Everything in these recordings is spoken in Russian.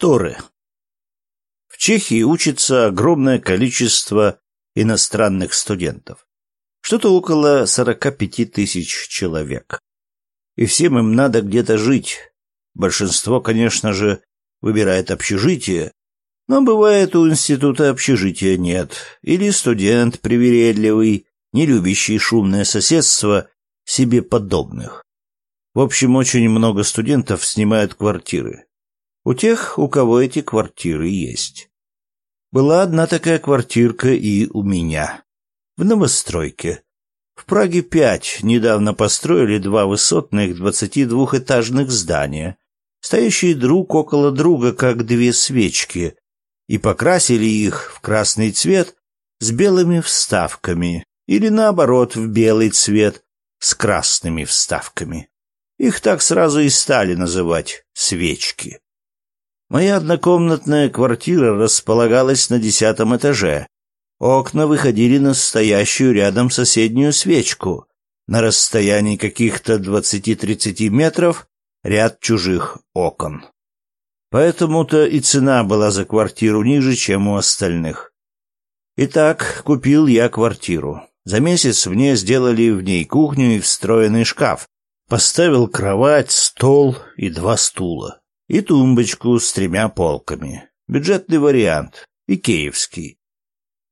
Шторы. В Чехии учится огромное количество иностранных студентов. Что-то около 45 тысяч человек. И всем им надо где-то жить. Большинство, конечно же, выбирает общежитие, но бывает у института общежития нет. Или студент привередливый, не любящий шумное соседство себе подобных. В общем, очень много студентов снимают квартиры. У тех, у кого эти квартиры есть. Была одна такая квартирка и у меня. В новостройке. В Праге пять недавно построили два высотных двадцати двухэтажных здания, стоящие друг около друга, как две свечки, и покрасили их в красный цвет с белыми вставками, или наоборот, в белый цвет с красными вставками. Их так сразу и стали называть «свечки». Моя однокомнатная квартира располагалась на десятом этаже. Окна выходили на стоящую рядом соседнюю свечку. На расстоянии каких-то двадцати-тридцати метров ряд чужих окон. Поэтому-то и цена была за квартиру ниже, чем у остальных. Итак, купил я квартиру. За месяц мне сделали в ней кухню и встроенный шкаф. Поставил кровать, стол и два стула и тумбочку с тремя полками. Бюджетный вариант, икеевский.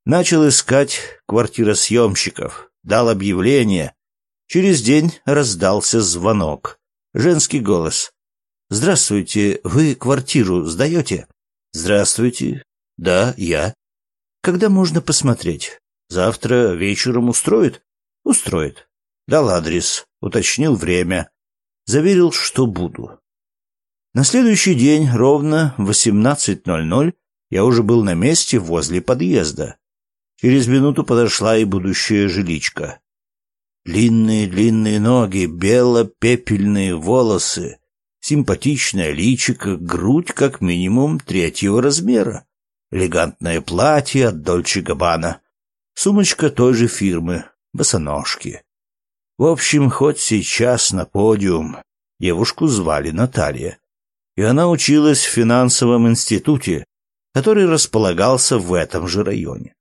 Начал искать квартиросъемщиков, дал объявление. Через день раздался звонок. Женский голос. «Здравствуйте, вы квартиру сдаете?» «Здравствуйте. Да, я». «Когда можно посмотреть?» «Завтра вечером устроит?» «Устроит». Дал адрес, уточнил время. Заверил, что буду. На следующий день, ровно в 18.00, я уже был на месте возле подъезда. Через минуту подошла и будущая жиличка. Длинные-длинные ноги, бело-пепельные волосы, симпатичное личико, грудь как минимум третьего размера, элегантное платье от Дольче Габбана, сумочка той же фирмы, босоножки. В общем, хоть сейчас на подиум. Девушку звали Наталья и она училась в финансовом институте, который располагался в этом же районе.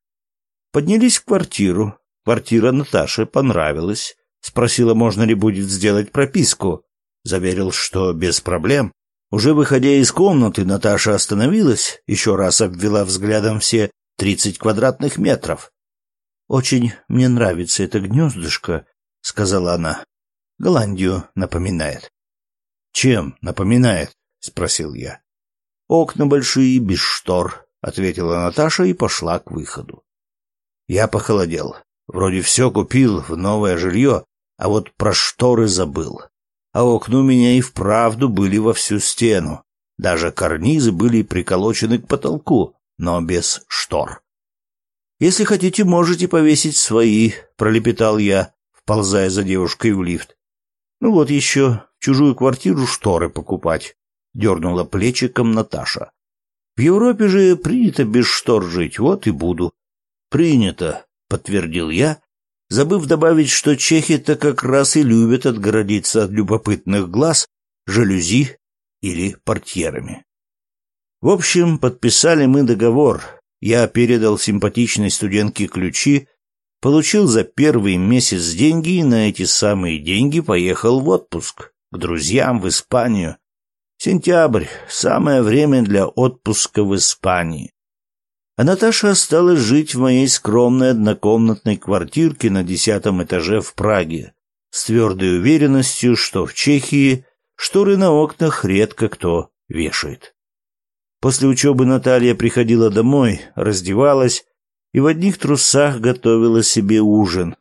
Поднялись в квартиру. Квартира Наташе понравилась. Спросила, можно ли будет сделать прописку. Заверил, что без проблем. Уже выходя из комнаты, Наташа остановилась, еще раз обвела взглядом все тридцать квадратных метров. «Очень мне нравится это гнездышко», — сказала она. «Голландию напоминает». «Чем напоминает?» — спросил я. «Окна большие, без штор», — ответила Наташа и пошла к выходу. Я похолодел. Вроде все купил в новое жилье, а вот про шторы забыл. А окна у меня и вправду были во всю стену. Даже карнизы были приколочены к потолку, но без штор. «Если хотите, можете повесить свои», — пролепетал я, вползая за девушкой в лифт. «Ну вот еще чужую квартиру шторы покупать дернула плечиком Наташа. В Европе же принято без штор жить, вот и буду. Принято, подтвердил я, забыв добавить, что чехи-то как раз и любят отгородиться от любопытных глаз жалюзи или портьерами. В общем, подписали мы договор. Я передал симпатичной студентке ключи, получил за первый месяц деньги и на эти самые деньги поехал в отпуск к друзьям в Испанию, Сентябрь — самое время для отпуска в Испании. А Наташа осталась жить в моей скромной однокомнатной квартирке на десятом этаже в Праге, с твердой уверенностью, что в Чехии шторы на окнах редко кто вешает. После учебы Наталья приходила домой, раздевалась и в одних трусах готовила себе ужин.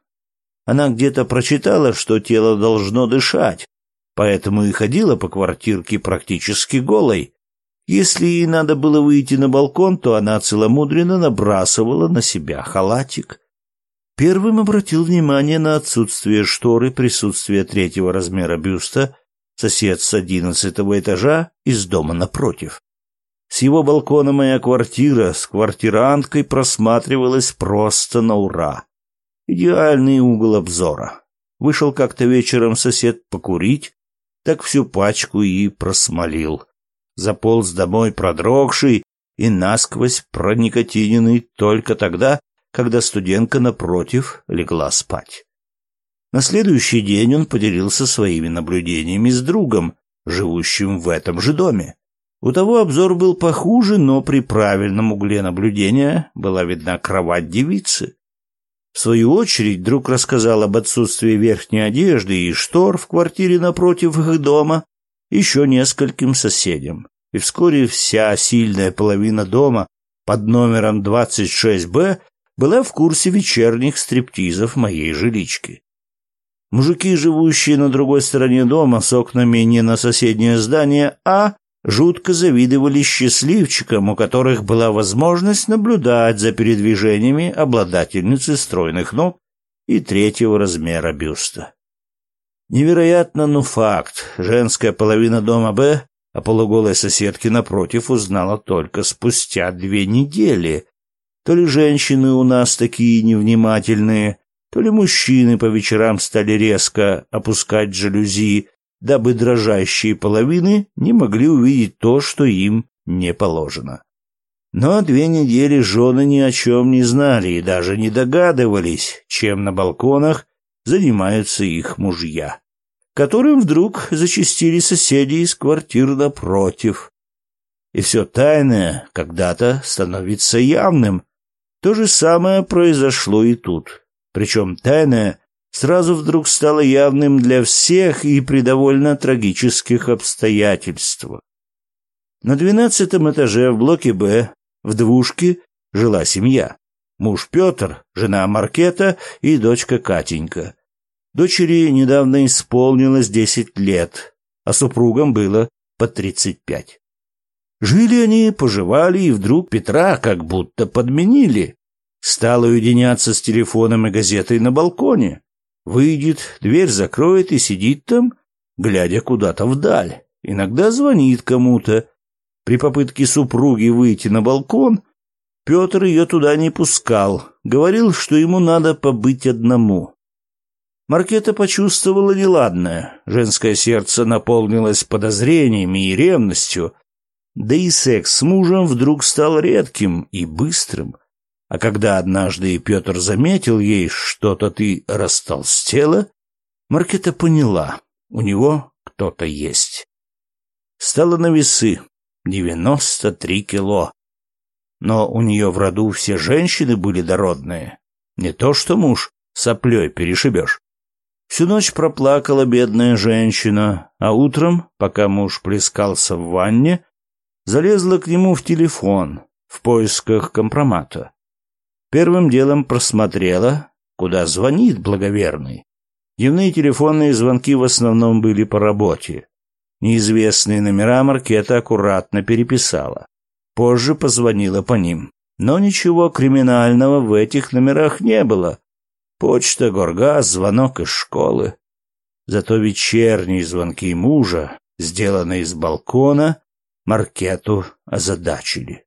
Она где-то прочитала, что тело должно дышать, поэтому и ходила по квартирке практически голой. Если ей надо было выйти на балкон, то она целомудренно набрасывала на себя халатик. Первым обратил внимание на отсутствие шторы, присутствие третьего размера бюста, сосед с одиннадцатого этажа из дома напротив. С его балкона моя квартира с квартиранткой просматривалась просто на ура. Идеальный угол обзора. Вышел как-то вечером сосед покурить, так всю пачку и просмолил. заполз домой продрогший и насквозь проникотиненный только тогда, когда студентка напротив легла спать. На следующий день он поделился своими наблюдениями с другом, живущим в этом же доме. У того обзор был похуже, но при правильном угле наблюдения была видна кровать девицы. В свою очередь, друг рассказал об отсутствии верхней одежды и штор в квартире напротив их дома еще нескольким соседям. И вскоре вся сильная половина дома под номером 26-Б была в курсе вечерних стриптизов моей жилички. Мужики, живущие на другой стороне дома с окнами не на соседнее здание, а жутко завидовали счастливчикам, у которых была возможность наблюдать за передвижениями обладательницы стройных ног и третьего размера бюста. Невероятно, но факт. Женская половина дома Б о полуголой соседке напротив узнала только спустя две недели. То ли женщины у нас такие невнимательные, то ли мужчины по вечерам стали резко опускать жалюзи, дабы дрожащие половины не могли увидеть то, что им не положено. Но две недели жены ни о чем не знали и даже не догадывались, чем на балконах занимаются их мужья, которым вдруг зачастили соседи из квартир напротив. И все тайное когда-то становится явным. То же самое произошло и тут. Причем тайное сразу вдруг стало явным для всех и при довольно трагических обстоятельствах. На двенадцатом этаже в блоке «Б» в двушке жила семья. Муж Петр, жена Маркета и дочка Катенька. Дочери недавно исполнилось десять лет, а супругам было по тридцать пять. Жили они, поживали, и вдруг Петра как будто подменили. Стал уединяться с телефоном и газетой на балконе. Выйдет, дверь закроет и сидит там, глядя куда-то вдаль. Иногда звонит кому-то. При попытке супруги выйти на балкон, Петр ее туда не пускал. Говорил, что ему надо побыть одному. Маркета почувствовала неладное. Женское сердце наполнилось подозрениями и ревностью. Да и секс с мужем вдруг стал редким и быстрым. А когда однажды Петр заметил ей, что-то ты растолстела, Маркета поняла, у него кто-то есть. Стало на весы девяносто три кило. Но у нее в роду все женщины были дородные. Не то что муж соплей перешибешь. Всю ночь проплакала бедная женщина, а утром, пока муж плескался в ванне, залезла к нему в телефон в поисках компромата. Первым делом просмотрела, куда звонит благоверный. Дневные телефонные звонки в основном были по работе. Неизвестные номера Маркета аккуратно переписала. Позже позвонила по ним. Но ничего криминального в этих номерах не было. Почта, горгаз, звонок из школы. Зато вечерние звонки мужа, сделанные с балкона, Маркету озадачили.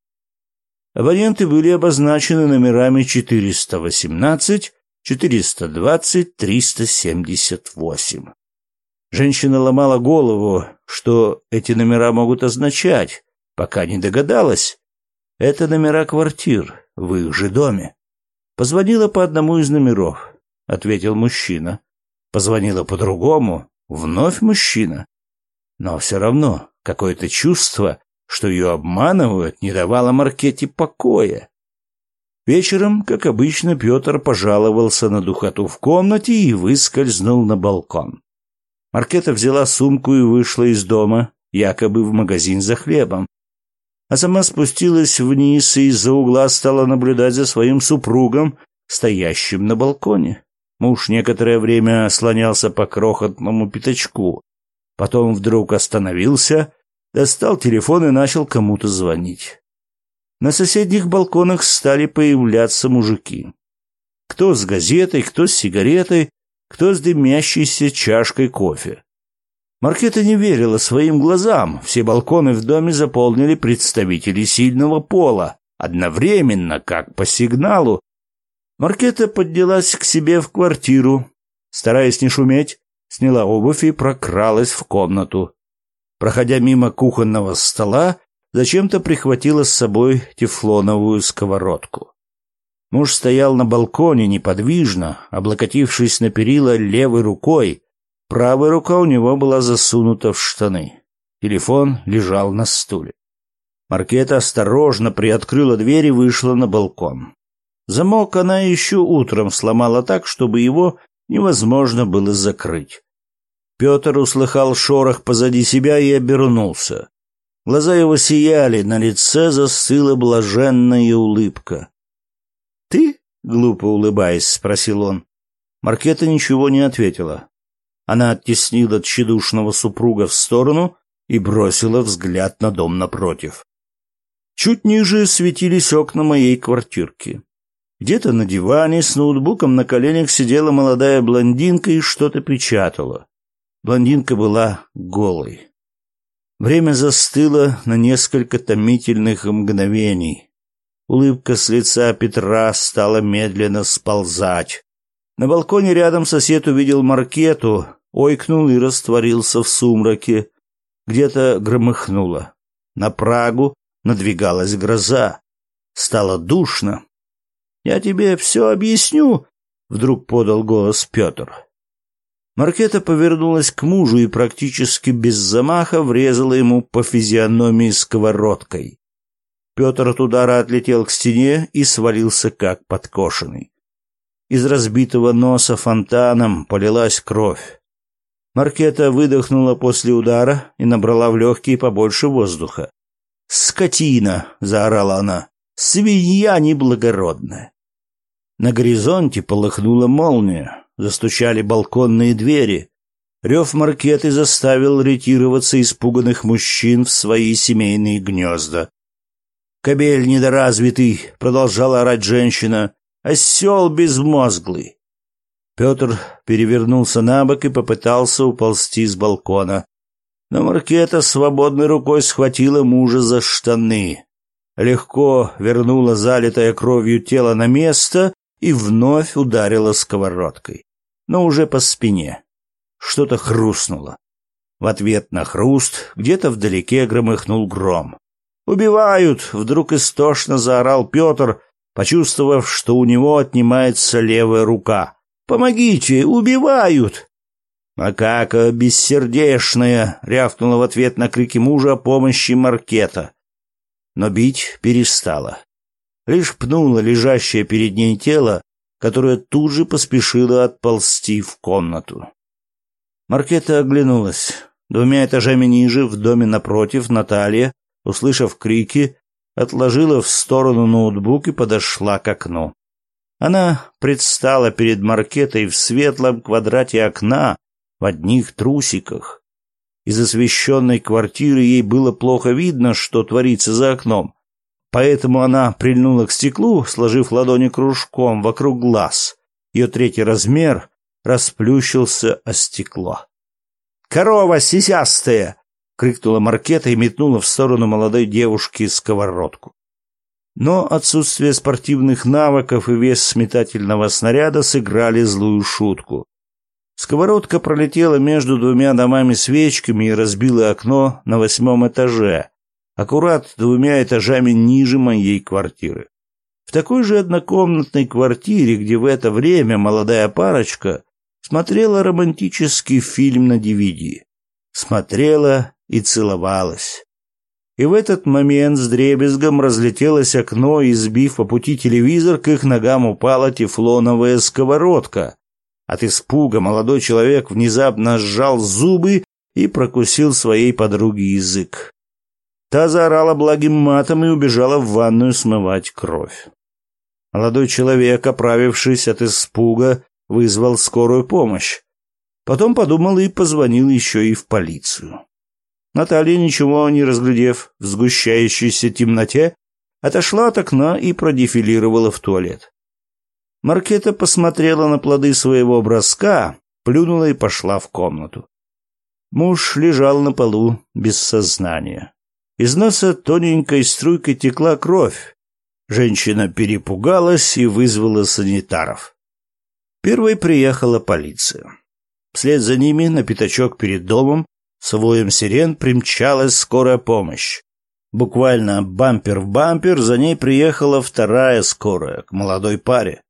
Абоненты были обозначены номерами 418, 420, 378. Женщина ломала голову, что эти номера могут означать, пока не догадалась. Это номера квартир в их же доме. Позвонила по одному из номеров, ответил мужчина. Позвонила по другому, вновь мужчина. Но все равно какое-то чувство, что ее обманывают, не давало Маркете покоя. Вечером, как обычно, Петр пожаловался на духоту в комнате и выскользнул на балкон. Маркета взяла сумку и вышла из дома, якобы в магазин за хлебом. А сама спустилась вниз и из-за угла стала наблюдать за своим супругом, стоящим на балконе. Муж некоторое время слонялся по крохотному пятачку, потом вдруг остановился достал телефон и начал кому-то звонить. На соседних балконах стали появляться мужики. Кто с газетой, кто с сигаретой, кто с дымящейся чашкой кофе. Маркета не верила своим глазам. Все балконы в доме заполнили представители сильного пола. Одновременно, как по сигналу. Маркета поднялась к себе в квартиру. Стараясь не шуметь, сняла обувь и прокралась в комнату. Проходя мимо кухонного стола, зачем-то прихватила с собой тефлоновую сковородку. Муж стоял на балконе неподвижно, облокотившись на перила левой рукой. Правая рука у него была засунута в штаны. Телефон лежал на стуле. Маркета осторожно приоткрыла дверь и вышла на балкон. Замок она еще утром сломала так, чтобы его невозможно было закрыть. Петр услыхал шорох позади себя и обернулся. Глаза его сияли, на лице застыла блаженная улыбка. «Ты?» — глупо улыбаясь, спросил он. Маркета ничего не ответила. Она оттеснила тщедушного супруга в сторону и бросила взгляд на дом напротив. Чуть ниже светились окна моей квартирки. Где-то на диване с ноутбуком на коленях сидела молодая блондинка и что-то печатала. Блондинка была голой. Время застыло на несколько томительных мгновений. Улыбка с лица Петра стала медленно сползать. На балконе рядом сосед увидел маркету, ойкнул и растворился в сумраке. Где-то громыхнуло. На Прагу надвигалась гроза. Стало душно. «Я тебе все объясню», — вдруг подал голос Петр. Маркета повернулась к мужу и практически без замаха врезала ему по физиономии сковородкой. Петр от удара отлетел к стене и свалился как подкошенный. Из разбитого носа фонтаном полилась кровь. Маркета выдохнула после удара и набрала в легкие побольше воздуха. «Скотина!» — заорала она. «Свинья неблагородная!» На горизонте полыхнула молния, застучали балконные двери. Рев маркеты заставил ретироваться испуганных мужчин в свои семейные гнезда. «Кобель недоразвитый!» — продолжала орать женщина. «Осел безмозглый!» Петр перевернулся на бок и попытался уползти с балкона. Но Маркета свободной рукой схватила мужа за штаны, легко вернула залитое кровью тело на место и вновь ударила сковородкой, но уже по спине. Что-то хрустнуло. В ответ на хруст где-то вдалеке громыхнул гром. «Убивают!» — вдруг истошно заорал Петр, почувствовав, что у него отнимается левая рука. «Помогите! Убивают!» «Макака бессердечная!» — рявкнула в ответ на крики мужа о помощи Маркета. Но бить перестала. Лишь пнула лежащее перед ней тело, которое тут же поспешило отползти в комнату. Маркета оглянулась. Двумя этажами ниже, в доме напротив, Наталья, услышав крики, отложила в сторону ноутбук и подошла к окну. Она предстала перед Маркетой в светлом квадрате окна, в одних трусиках. Из освещенной квартиры ей было плохо видно, что творится за окном. Поэтому она прильнула к стеклу, сложив ладони кружком вокруг глаз. Ее третий размер расплющился о стекло. «Корова сисястая!» — крикнула Маркета и метнула в сторону молодой девушки сковородку. Но отсутствие спортивных навыков и вес метательного снаряда сыграли злую шутку. Сковородка пролетела между двумя домами свечками и разбила окно на восьмом этаже, аккурат двумя этажами ниже моей квартиры. В такой же однокомнатной квартире, где в это время молодая парочка смотрела романтический фильм на DVD. Смотрела и целовалась. И в этот момент с дребезгом разлетелось окно, и, сбив по пути телевизор, к их ногам упала тефлоновая сковородка, от испуга молодой человек внезапно сжал зубы и прокусил своей подруге язык. Та заорала благим матом и убежала в ванную смывать кровь. Молодой человек, оправившись от испуга, вызвал скорую помощь. Потом подумал и позвонил еще и в полицию. Наталья, ничего не разглядев в сгущающейся темноте, отошла от окна и продефилировала в туалет. Маркета посмотрела на плоды своего броска, плюнула и пошла в комнату. Муж лежал на полу без сознания. Из носа тоненькой струйкой текла кровь. Женщина перепугалась и вызвала санитаров. Первой приехала полиция. Вслед за ними на пятачок перед домом С воем сирен примчалась скорая помощь. Буквально бампер в бампер за ней приехала вторая скорая к молодой паре.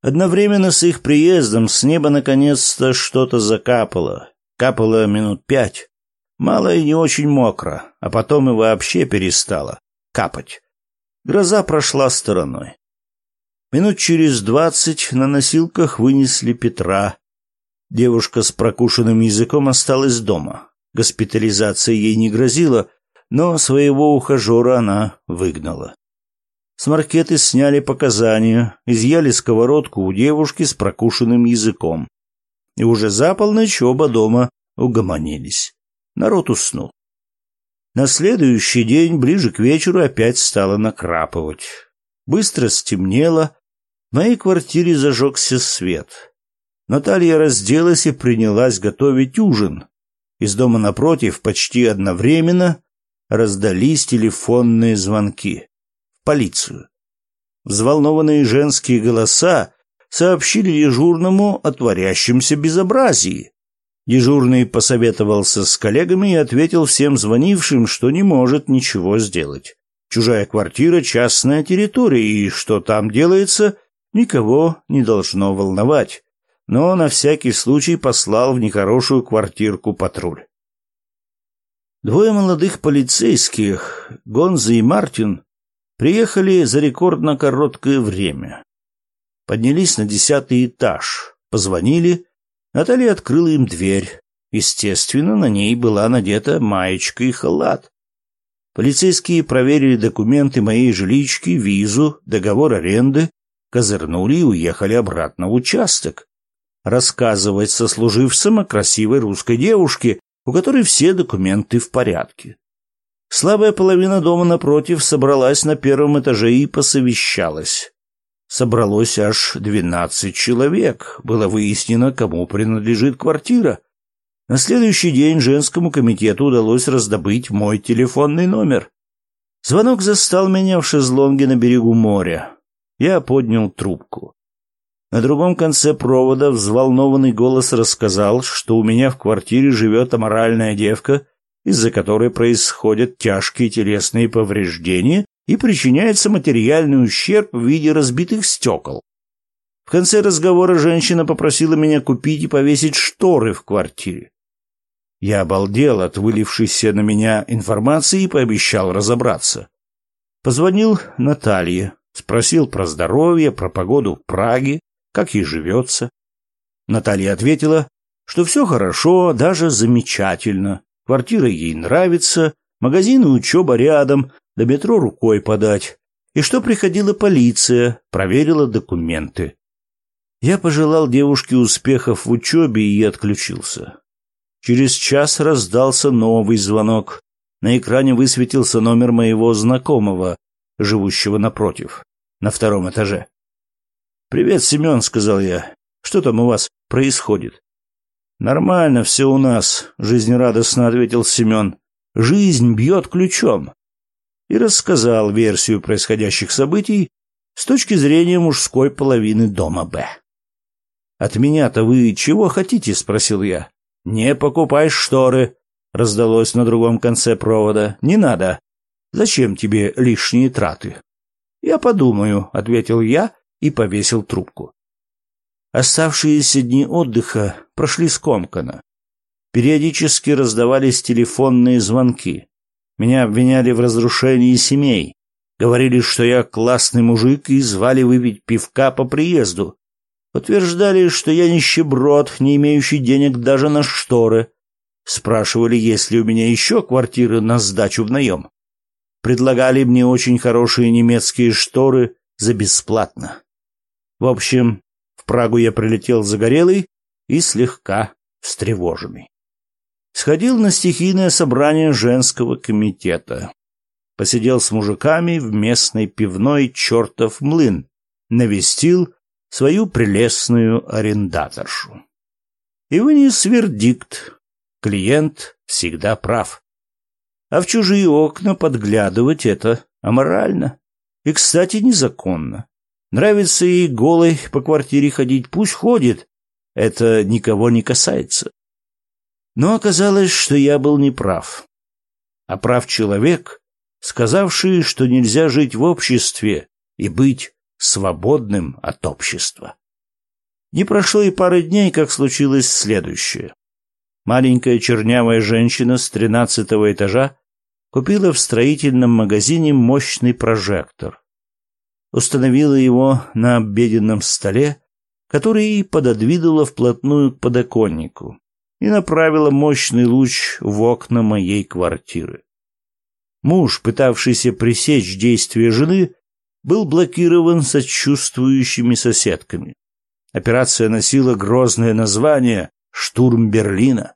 Одновременно с их приездом с неба наконец-то что-то закапало. Капало минут пять. Мало и не очень мокро, а потом и вообще перестало капать. Гроза прошла стороной. Минут через двадцать на носилках вынесли Петра. Девушка с прокушенным языком осталась дома. Госпитализация ей не грозила, но своего ухажера она выгнала. С маркеты сняли показания, изъяли сковородку у девушки с прокушенным языком. И уже за полночь оба дома угомонились. Народ уснул. На следующий день, ближе к вечеру, опять стало накрапывать. Быстро стемнело. В моей квартире зажегся свет. Наталья разделась и принялась готовить ужин. Из дома напротив почти одновременно раздались телефонные звонки. В полицию. Взволнованные женские голоса сообщили дежурному о творящемся безобразии. Дежурный посоветовался с коллегами и ответил всем звонившим, что не может ничего сделать. Чужая квартира — частная территория, и что там делается, никого не должно волновать но на всякий случай послал в нехорошую квартирку патруль. Двое молодых полицейских, Гонза и Мартин, приехали за рекордно короткое время. Поднялись на десятый этаж, позвонили, Наталья открыла им дверь. Естественно, на ней была надета маечка и халат. Полицейские проверили документы моей жилички, визу, договор аренды, козырнули и уехали обратно в участок рассказывать сослуживцам о красивой русской девушке, у которой все документы в порядке. Слабая половина дома напротив собралась на первом этаже и посовещалась. Собралось аж двенадцать человек. Было выяснено, кому принадлежит квартира. На следующий день женскому комитету удалось раздобыть мой телефонный номер. Звонок застал меня в шезлонге на берегу моря. Я поднял трубку. На другом конце провода взволнованный голос рассказал, что у меня в квартире живет аморальная девка, из-за которой происходят тяжкие телесные повреждения и причиняется материальный ущерб в виде разбитых стекол. В конце разговора женщина попросила меня купить и повесить шторы в квартире. Я обалдел от вылившейся на меня информации и пообещал разобраться. Позвонил Наталье, спросил про здоровье, про погоду в Праге, как ей живется. Наталья ответила, что все хорошо, даже замечательно. Квартира ей нравится, магазин и учеба рядом, до метро рукой подать. И что приходила полиция, проверила документы. Я пожелал девушке успехов в учебе и отключился. Через час раздался новый звонок. На экране высветился номер моего знакомого, живущего напротив, на втором этаже. «Привет, Семен», — сказал я. «Что там у вас происходит?» «Нормально все у нас», — жизнерадостно ответил Семен. «Жизнь бьет ключом». И рассказал версию происходящих событий с точки зрения мужской половины дома Б. «От меня-то вы чего хотите?» — спросил я. «Не покупай шторы», — раздалось на другом конце провода. «Не надо. Зачем тебе лишние траты?» «Я подумаю», — ответил я, и повесил трубку. Оставшиеся дни отдыха прошли скомканно. Периодически раздавались телефонные звонки. Меня обвиняли в разрушении семей. Говорили, что я классный мужик и звали выпить пивка по приезду. Утверждали, что я нищеброд, не имеющий денег даже на шторы. Спрашивали, есть ли у меня еще квартиры на сдачу в наем. Предлагали мне очень хорошие немецкие шторы за бесплатно. В общем, в Прагу я прилетел загорелый и слегка встревоженный. Сходил на стихийное собрание женского комитета. Посидел с мужиками в местной пивной чертов млын. Навестил свою прелестную арендаторшу. И вынес вердикт. Клиент всегда прав. А в чужие окна подглядывать это аморально. И, кстати, незаконно. Нравится ей голой по квартире ходить, пусть ходит. Это никого не касается. Но оказалось, что я был неправ. А прав человек, сказавший, что нельзя жить в обществе и быть свободным от общества. Не прошло и пары дней, как случилось следующее. Маленькая чернявая женщина с тринадцатого этажа купила в строительном магазине мощный прожектор. Установила его на обеденном столе, который пододвинула вплотную к подоконнику и направила мощный луч в окна моей квартиры. Муж, пытавшийся пресечь действия жены, был блокирован сочувствующими соседками. Операция носила грозное название «Штурм Берлина».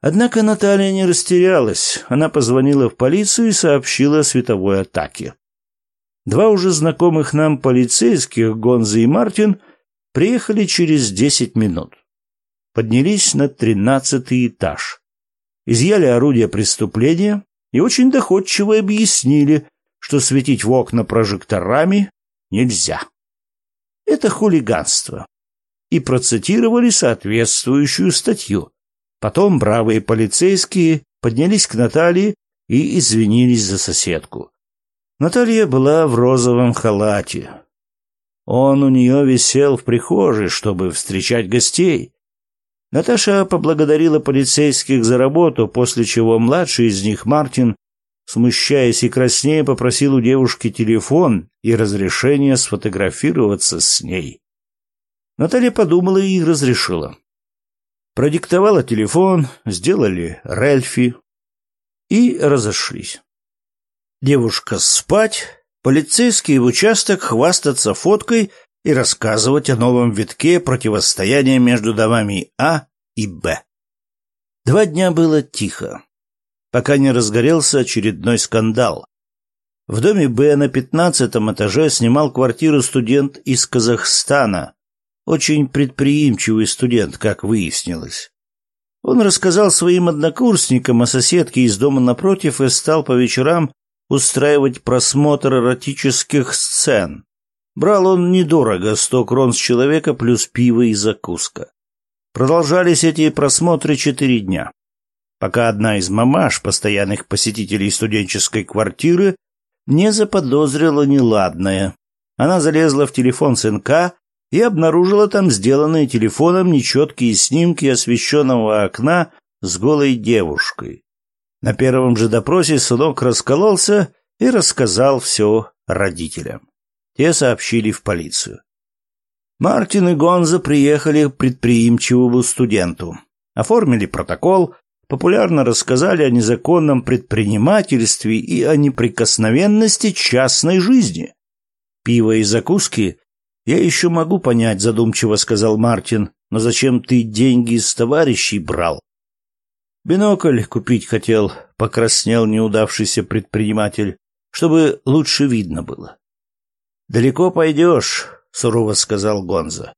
Однако Наталья не растерялась. Она позвонила в полицию и сообщила о световой атаке. Два уже знакомых нам полицейских, Гонза и Мартин, приехали через десять минут. Поднялись на тринадцатый этаж. Изъяли орудие преступления и очень доходчиво объяснили, что светить в окна прожекторами нельзя. Это хулиганство. И процитировали соответствующую статью. Потом бравые полицейские поднялись к Наталье и извинились за соседку. Наталья была в розовом халате. Он у нее висел в прихожей, чтобы встречать гостей. Наташа поблагодарила полицейских за работу, после чего младший из них, Мартин, смущаясь и краснея, попросил у девушки телефон и разрешение сфотографироваться с ней. Наталья подумала и разрешила. Продиктовала телефон, сделали рельфи и разошлись. Девушка спать, полицейский в участок хвастаться фоткой и рассказывать о новом витке противостояния между домами А и Б. Два дня было тихо пока не разгорелся очередной скандал. В доме Б на пятнадцатом этаже снимал квартиру студент из Казахстана. Очень предприимчивый студент, как выяснилось. Он рассказал своим однокурсникам о соседке из дома напротив и стал по вечерам устраивать просмотр эротических сцен. Брал он недорого, сто крон с человека плюс пиво и закуска. Продолжались эти просмотры четыре дня пока одна из мамаш, постоянных посетителей студенческой квартиры, не заподозрила неладное. Она залезла в телефон сынка и обнаружила там сделанные телефоном нечеткие снимки освещенного окна с голой девушкой. На первом же допросе сынок раскололся и рассказал все родителям. Те сообщили в полицию. Мартин и Гонза приехали к предприимчивому студенту. Оформили протокол, популярно рассказали о незаконном предпринимательстве и о неприкосновенности частной жизни. Пиво и закуски я еще могу понять, задумчиво сказал Мартин, но зачем ты деньги из товарищей брал? Бинокль купить хотел, покраснел неудавшийся предприниматель, чтобы лучше видно было. Далеко пойдешь, сурово сказал Гонза.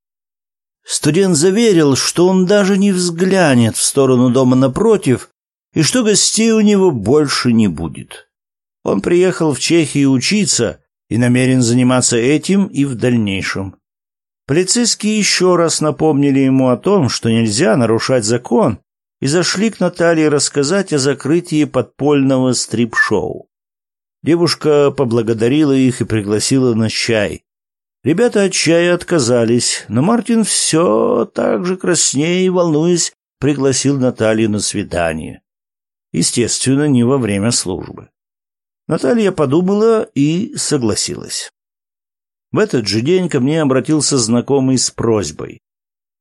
Студент заверил, что он даже не взглянет в сторону дома напротив и что гостей у него больше не будет. Он приехал в Чехию учиться и намерен заниматься этим и в дальнейшем. Полицейские еще раз напомнили ему о том, что нельзя нарушать закон, и зашли к Наталье рассказать о закрытии подпольного стрип-шоу. Девушка поблагодарила их и пригласила на чай, Ребята от чая отказались, но Мартин все так же краснее и волнуясь пригласил Наталью на свидание. Естественно, не во время службы. Наталья подумала и согласилась. В этот же день ко мне обратился знакомый с просьбой.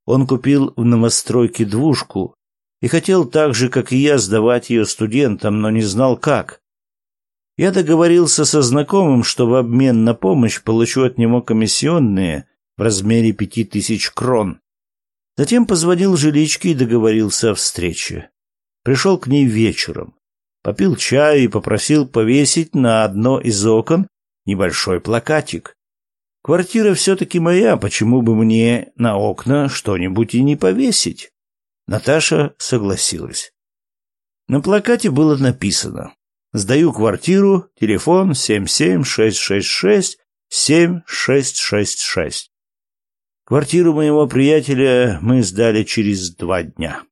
Он купил в новостройке двушку и хотел так же, как и я, сдавать ее студентам, но не знал как. Я договорился со знакомым, что в обмен на помощь получу от него комиссионные в размере пяти тысяч крон. Затем позвонил жиличке и договорился о встрече. Пришел к ней вечером. Попил чаю и попросил повесить на одно из окон небольшой плакатик. Квартира все-таки моя, почему бы мне на окна что-нибудь и не повесить? Наташа согласилась. На плакате было написано Сдаю квартиру, телефон 77666-7666. Квартиру моего приятеля мы сдали через два дня.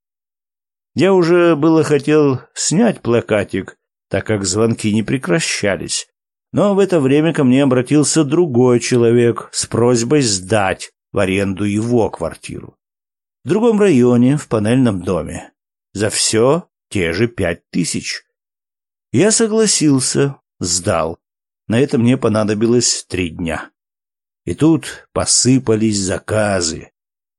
Я уже было хотел снять плакатик, так как звонки не прекращались. Но в это время ко мне обратился другой человек с просьбой сдать в аренду его квартиру. В другом районе, в панельном доме. За все те же пять тысяч. Я согласился, сдал. На это мне понадобилось три дня. И тут посыпались заказы.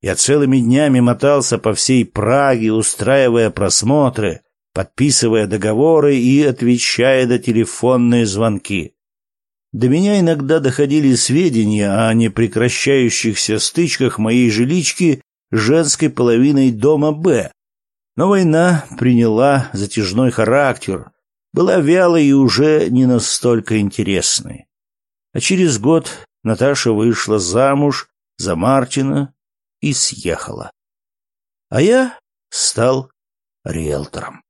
Я целыми днями мотался по всей Праге, устраивая просмотры, подписывая договоры и отвечая на телефонные звонки. До меня иногда доходили сведения о непрекращающихся стычках моей жилички женской половиной дома «Б». Но война приняла затяжной характер, была вялой и уже не настолько интересной. А через год Наташа вышла замуж за Мартина и съехала. А я стал риэлтором.